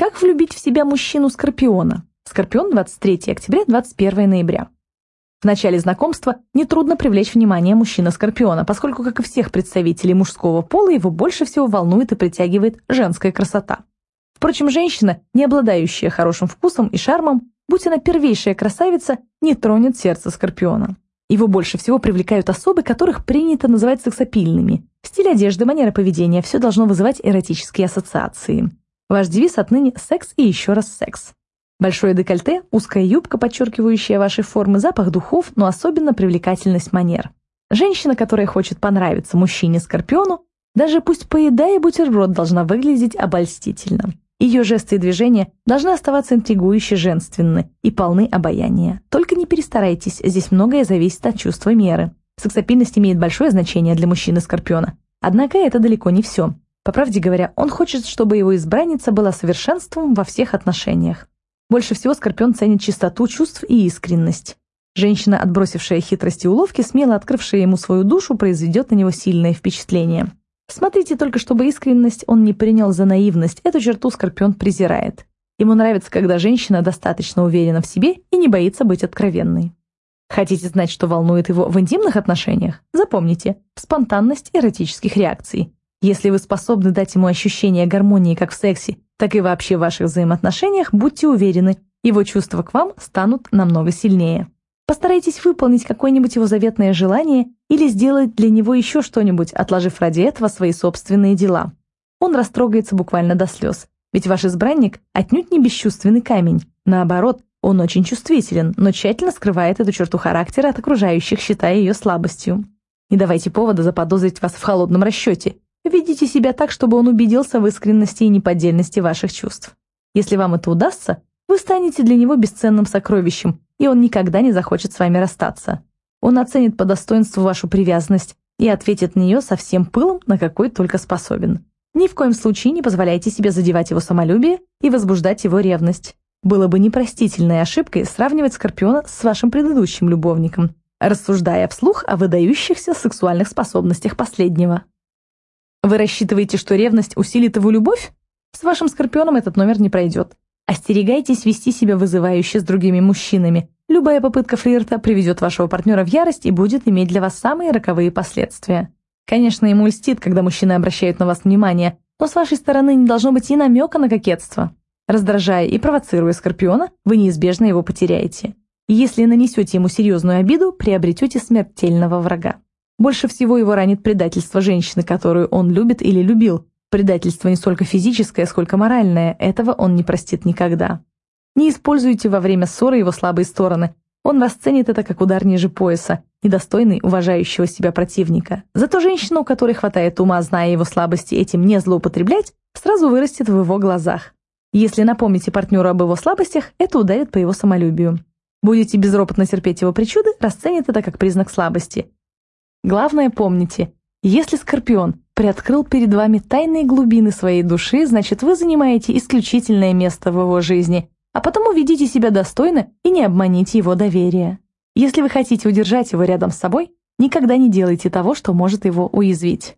Как влюбить в себя мужчину-скорпиона? Скорпион 23 октября, 21 ноября. В начале знакомства нетрудно привлечь внимание мужчины-скорпиона, поскольку, как и всех представителей мужского пола, его больше всего волнует и притягивает женская красота. Впрочем, женщина, не обладающая хорошим вкусом и шармом, будь она первейшая красавица, не тронет сердце скорпиона. Его больше всего привлекают особы, которых принято называть сексапильными. Стиль одежды, манера поведения – все должно вызывать эротические ассоциации. Ваш девиз отныне «секс и еще раз секс». Большое декольте, узкая юбка, подчеркивающая ваши формы, запах духов, но особенно привлекательность манер. Женщина, которая хочет понравиться мужчине-скорпиону, даже пусть поедая бутерброд, должна выглядеть обольстительно. Ее жесты и движения должны оставаться интригующе женственны и полны обаяния. Только не перестарайтесь, здесь многое зависит от чувства меры. Сексапильность имеет большое значение для мужчины-скорпиона. Однако это далеко не все. По правде говоря, он хочет, чтобы его избранница была совершенством во всех отношениях. Больше всего Скорпион ценит чистоту чувств и искренность. Женщина, отбросившая хитрости и уловки, смело открывшая ему свою душу, произведет на него сильное впечатление. Смотрите только, чтобы искренность он не принял за наивность, эту черту Скорпион презирает. Ему нравится, когда женщина достаточно уверена в себе и не боится быть откровенной. Хотите знать, что волнует его в интимных отношениях? Запомните, спонтанность эротических реакций. Если вы способны дать ему ощущение гармонии как в сексе, так и вообще в ваших взаимоотношениях, будьте уверены, его чувства к вам станут намного сильнее. Постарайтесь выполнить какое-нибудь его заветное желание или сделать для него еще что-нибудь, отложив ради этого свои собственные дела. Он растрогается буквально до слез, ведь ваш избранник отнюдь не бесчувственный камень. Наоборот, он очень чувствителен, но тщательно скрывает эту черту характера от окружающих, считая ее слабостью. Не давайте повода заподозрить вас в холодном расчете. Ведите себя так, чтобы он убедился в искренности и неподдельности ваших чувств. Если вам это удастся, вы станете для него бесценным сокровищем, и он никогда не захочет с вами расстаться. Он оценит по достоинству вашу привязанность и ответит на нее со всем пылом, на какой только способен. Ни в коем случае не позволяйте себе задевать его самолюбие и возбуждать его ревность. Было бы непростительной ошибкой сравнивать Скорпиона с вашим предыдущим любовником, рассуждая вслух о выдающихся сексуальных способностях последнего. Вы рассчитываете, что ревность усилит его любовь? С вашим скорпионом этот номер не пройдет. Остерегайтесь вести себя вызывающе с другими мужчинами. Любая попытка флирта приведет вашего партнера в ярость и будет иметь для вас самые роковые последствия. Конечно, ему льстит, когда мужчины обращают на вас внимание, но с вашей стороны не должно быть и намека на кокетство. Раздражая и провоцируя Скорпиона, вы неизбежно его потеряете. Если нанесете ему серьезную обиду, приобретете смертельного врага. Больше всего его ранит предательство женщины, которую он любит или любил. Предательство не столько физическое, сколько моральное. Этого он не простит никогда. Не используйте во время ссоры его слабые стороны. Он расценит это как удар ниже пояса, недостойный уважающего себя противника. Зато женщина, у которой хватает ума, зная его слабости, этим не злоупотреблять, сразу вырастет в его глазах. Если напомните партнеру об его слабостях, это ударит по его самолюбию. Будете безропотно терпеть его причуды, расценит это как признак слабости. Главное помните, если Скорпион приоткрыл перед вами тайные глубины своей души, значит вы занимаете исключительное место в его жизни, а потому ведите себя достойно и не обманите его доверие. Если вы хотите удержать его рядом с собой, никогда не делайте того, что может его уязвить.